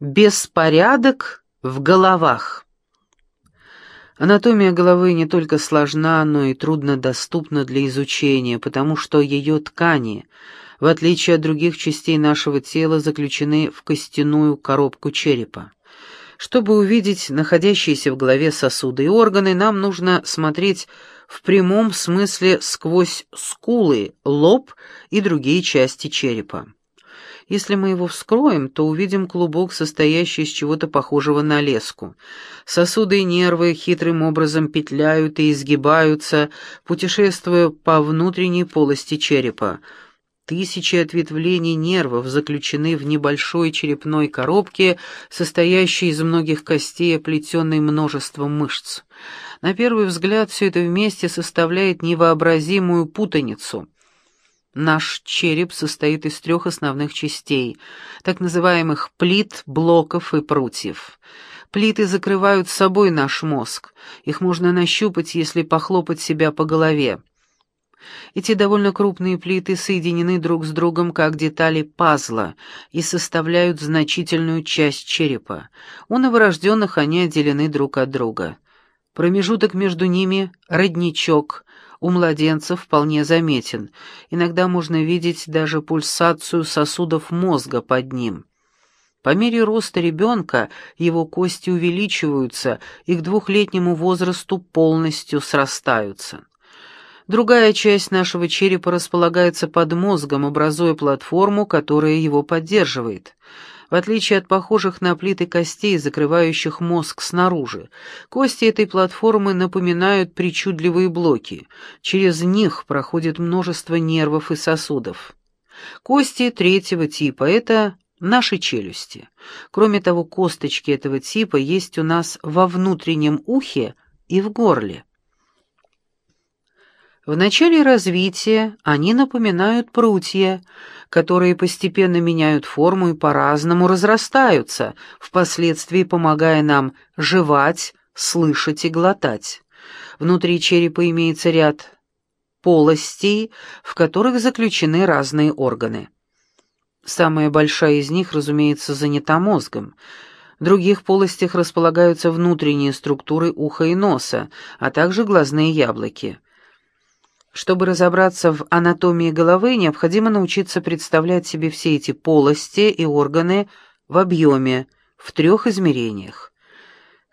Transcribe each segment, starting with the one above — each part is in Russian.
Беспорядок в головах. Анатомия головы не только сложна, но и труднодоступна для изучения, потому что ее ткани, в отличие от других частей нашего тела, заключены в костяную коробку черепа. Чтобы увидеть находящиеся в голове сосуды и органы, нам нужно смотреть в прямом смысле сквозь скулы, лоб и другие части черепа. Если мы его вскроем, то увидим клубок, состоящий из чего-то похожего на леску. Сосуды и нервы хитрым образом петляют и изгибаются, путешествуя по внутренней полости черепа. Тысячи ответвлений нервов заключены в небольшой черепной коробке, состоящей из многих костей, оплетенной множеством мышц. На первый взгляд все это вместе составляет невообразимую путаницу — Наш череп состоит из трех основных частей, так называемых плит, блоков и прутьев. Плиты закрывают собой наш мозг. Их можно нащупать, если похлопать себя по голове. Эти довольно крупные плиты соединены друг с другом как детали пазла и составляют значительную часть черепа. У новорожденных они отделены друг от друга. Промежуток между ними — родничок, у младенцев вполне заметен. Иногда можно видеть даже пульсацию сосудов мозга под ним. По мере роста ребенка его кости увеличиваются и к двухлетнему возрасту полностью срастаются. Другая часть нашего черепа располагается под мозгом, образуя платформу, которая его поддерживает. В отличие от похожих на плиты костей, закрывающих мозг снаружи, кости этой платформы напоминают причудливые блоки. Через них проходит множество нервов и сосудов. Кости третьего типа — это наши челюсти. Кроме того, косточки этого типа есть у нас во внутреннем ухе и в горле. В начале развития они напоминают прутья, которые постепенно меняют форму и по-разному разрастаются, впоследствии помогая нам жевать, слышать и глотать. Внутри черепа имеется ряд полостей, в которых заключены разные органы. Самая большая из них, разумеется, занята мозгом. В других полостях располагаются внутренние структуры уха и носа, а также глазные яблоки. Чтобы разобраться в анатомии головы, необходимо научиться представлять себе все эти полости и органы в объеме, в трех измерениях.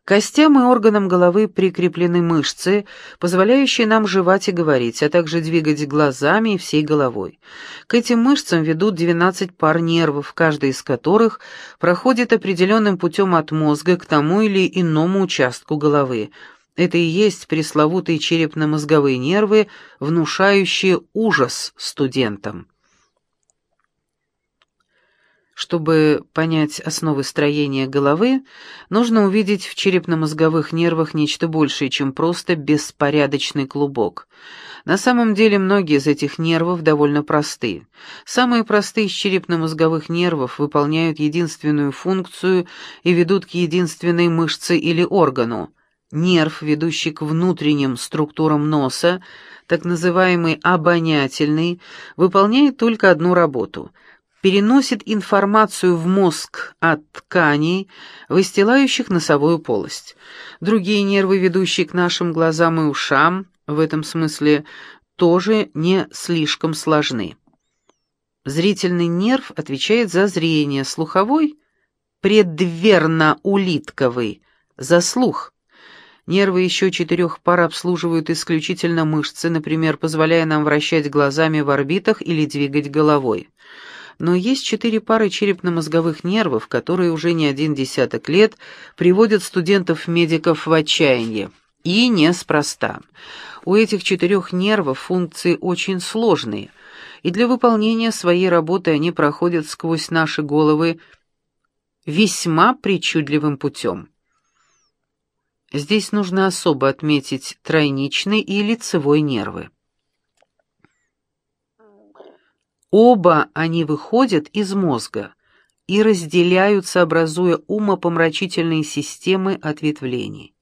К костям и органам головы прикреплены мышцы, позволяющие нам жевать и говорить, а также двигать глазами и всей головой. К этим мышцам ведут 12 пар нервов, каждый из которых проходит определенным путем от мозга к тому или иному участку головы – это и есть пресловутые черепно-мозговые нервы, внушающие ужас студентам. Чтобы понять основы строения головы, нужно увидеть в черепно-мозговых нервах нечто большее, чем просто беспорядочный клубок. На самом деле многие из этих нервов довольно просты. Самые простые из черепно-мозговых нервов выполняют единственную функцию и ведут к единственной мышце или органу – Нерв, ведущий к внутренним структурам носа, так называемый обонятельный, выполняет только одну работу — переносит информацию в мозг от тканей, выстилающих носовую полость. Другие нервы, ведущие к нашим глазам и ушам, в этом смысле тоже не слишком сложны. Зрительный нерв отвечает за зрение, слуховой — предверно-улитковый, за слух — Нервы еще четырех пар обслуживают исключительно мышцы, например, позволяя нам вращать глазами в орбитах или двигать головой. Но есть четыре пары черепно-мозговых нервов, которые уже не один десяток лет приводят студентов-медиков в отчаяние. И неспроста. У этих четырех нервов функции очень сложные, и для выполнения своей работы они проходят сквозь наши головы весьма причудливым путем. Здесь нужно особо отметить тройничный и лицевой нервы. Оба они выходят из мозга и разделяются, образуя умопомрачительные системы ответвлений.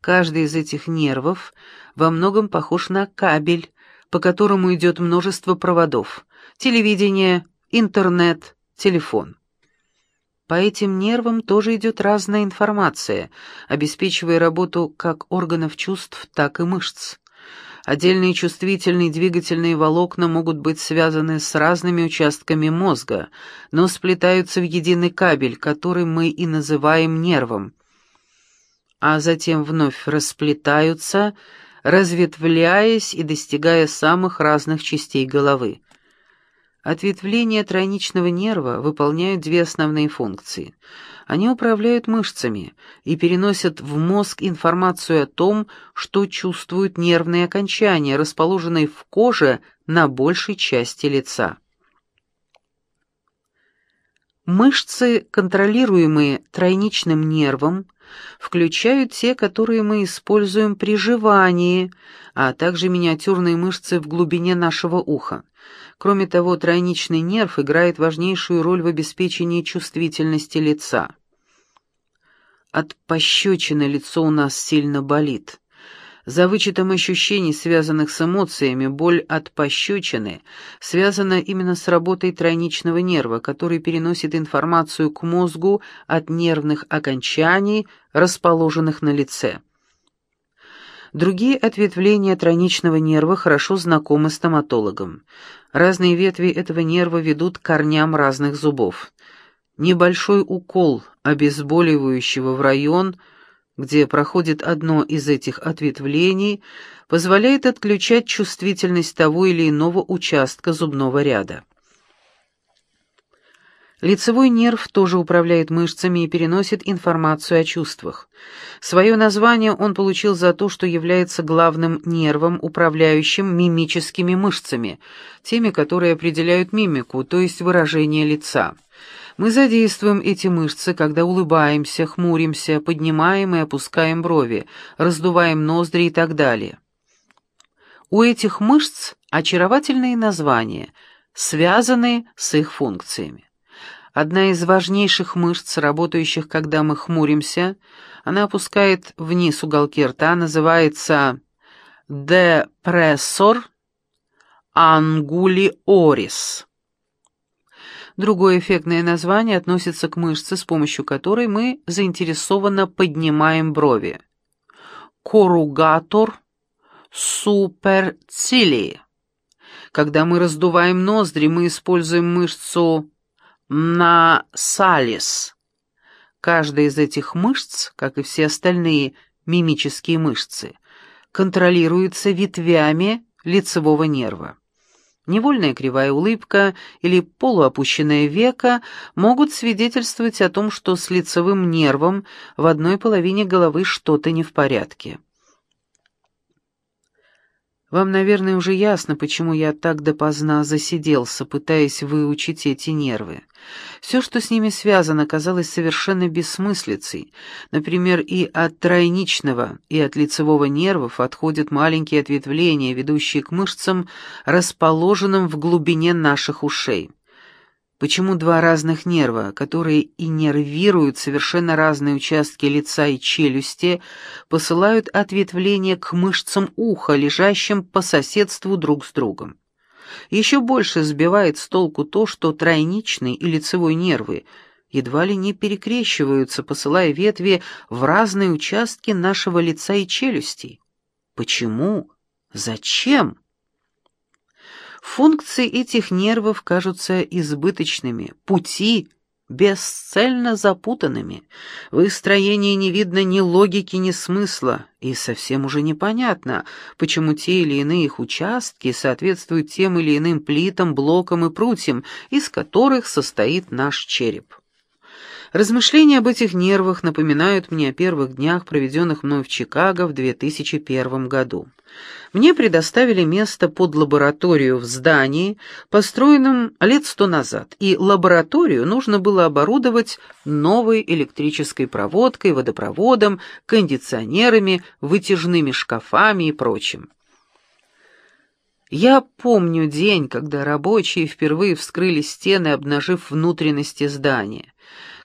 Каждый из этих нервов во многом похож на кабель, по которому идет множество проводов, телевидение, интернет, телефон. По этим нервам тоже идет разная информация, обеспечивая работу как органов чувств, так и мышц. Отдельные чувствительные двигательные волокна могут быть связаны с разными участками мозга, но сплетаются в единый кабель, который мы и называем нервом, а затем вновь расплетаются, разветвляясь и достигая самых разных частей головы. Ответвления тройничного нерва выполняют две основные функции. Они управляют мышцами и переносят в мозг информацию о том, что чувствуют нервные окончания, расположенные в коже на большей части лица. Мышцы, контролируемые тройничным нервом, включают те, которые мы используем при жевании, а также миниатюрные мышцы в глубине нашего уха. Кроме того, тройничный нерв играет важнейшую роль в обеспечении чувствительности лица. От пощечины лицо у нас сильно болит. За вычетом ощущений, связанных с эмоциями, боль от пощечины связана именно с работой тройничного нерва, который переносит информацию к мозгу от нервных окончаний, расположенных на лице. Другие ответвления тройничного нерва хорошо знакомы стоматологам. Разные ветви этого нерва ведут к корням разных зубов. Небольшой укол обезболивающего в район, где проходит одно из этих ответвлений, позволяет отключать чувствительность того или иного участка зубного ряда. Лицевой нерв тоже управляет мышцами и переносит информацию о чувствах. Свое название он получил за то, что является главным нервом, управляющим мимическими мышцами, теми, которые определяют мимику, то есть выражение лица. Мы задействуем эти мышцы, когда улыбаемся, хмуримся, поднимаем и опускаем брови, раздуваем ноздри и так далее. У этих мышц очаровательные названия, связанные с их функциями. Одна из важнейших мышц, работающих, когда мы хмуримся, она опускает вниз уголки рта, называется депрессор ангулиорис. Другое эффектное название относится к мышце, с помощью которой мы заинтересованно поднимаем брови. Коругатор суперцилии. Когда мы раздуваем ноздри, мы используем мышцу на салис. Каждая из этих мышц, как и все остальные мимические мышцы, контролируется ветвями лицевого нерва. Невольная кривая улыбка или полуопущенное веко могут свидетельствовать о том, что с лицевым нервом в одной половине головы что-то не в порядке. Вам, наверное, уже ясно, почему я так допоздна засиделся, пытаясь выучить эти нервы. Все, что с ними связано, казалось совершенно бессмыслицей. Например, и от тройничного, и от лицевого нервов отходят маленькие ответвления, ведущие к мышцам, расположенным в глубине наших ушей. Почему два разных нерва, которые иннервируют совершенно разные участки лица и челюсти, посылают ответвления к мышцам уха, лежащим по соседству друг с другом? Еще больше сбивает с толку то, что тройничный и лицевой нервы едва ли не перекрещиваются, посылая ветви в разные участки нашего лица и челюстей. Почему? Зачем? Функции этих нервов кажутся избыточными, пути бесцельно запутанными. В их строении не видно ни логики, ни смысла, и совсем уже непонятно, почему те или иные их участки соответствуют тем или иным плитам, блокам и прутьям, из которых состоит наш череп. Размышления об этих нервах напоминают мне о первых днях, проведенных мной в Чикаго в 2001 году. Мне предоставили место под лабораторию в здании, построенном лет сто назад, и лабораторию нужно было оборудовать новой электрической проводкой, водопроводом, кондиционерами, вытяжными шкафами и прочим. Я помню день, когда рабочие впервые вскрыли стены, обнажив внутренности здания.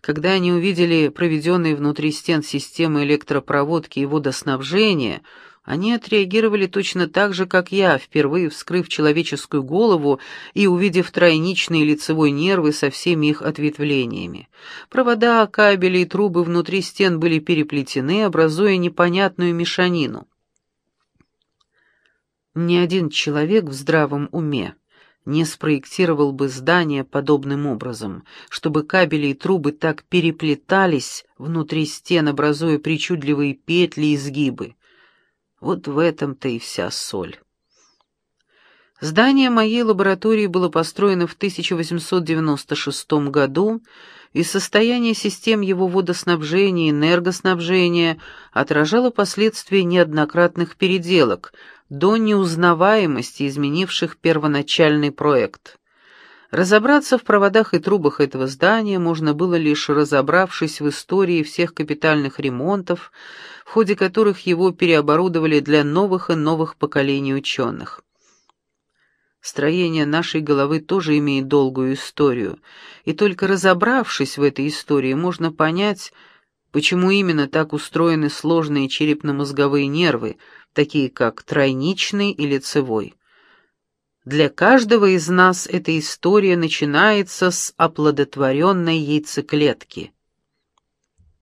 Когда они увидели проведенные внутри стен системы электропроводки и водоснабжения, Они отреагировали точно так же, как я, впервые вскрыв человеческую голову и увидев тройничные лицевой нервы со всеми их ответвлениями. Провода, кабели и трубы внутри стен были переплетены, образуя непонятную мешанину. Ни один человек в здравом уме не спроектировал бы здание подобным образом, чтобы кабели и трубы так переплетались внутри стен, образуя причудливые петли и изгибы. Вот в этом-то и вся соль. Здание моей лаборатории было построено в 1896 году, и состояние систем его водоснабжения и энергоснабжения отражало последствия неоднократных переделок до неузнаваемости, изменивших первоначальный проект. Разобраться в проводах и трубах этого здания можно было лишь разобравшись в истории всех капитальных ремонтов, в ходе которых его переоборудовали для новых и новых поколений ученых. Строение нашей головы тоже имеет долгую историю, и только разобравшись в этой истории, можно понять, почему именно так устроены сложные черепно-мозговые нервы, такие как тройничный и лицевой. Для каждого из нас эта история начинается с оплодотворенной яйцеклетки.